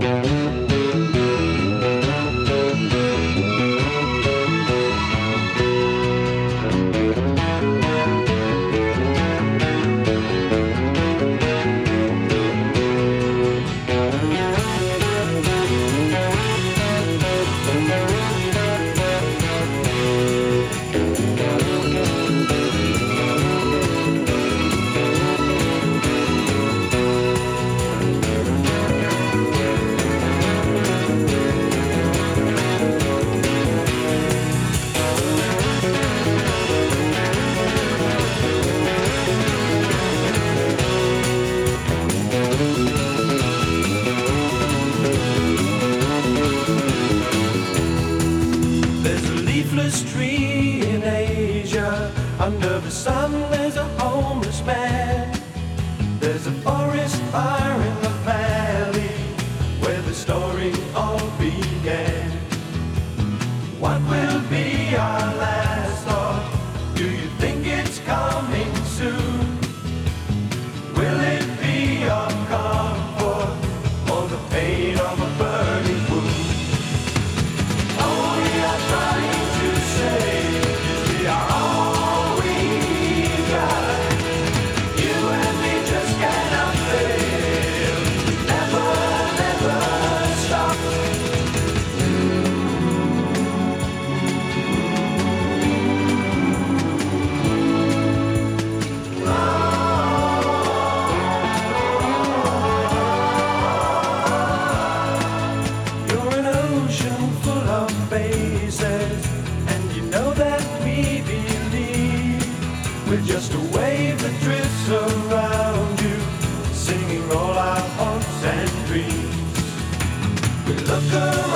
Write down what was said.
Música homeless tree in Asia. Under the sun, there's a homeless man. There's a forest fire in the pan. With just a wave that drifts around you, singing all our hopes and dreams. We look around.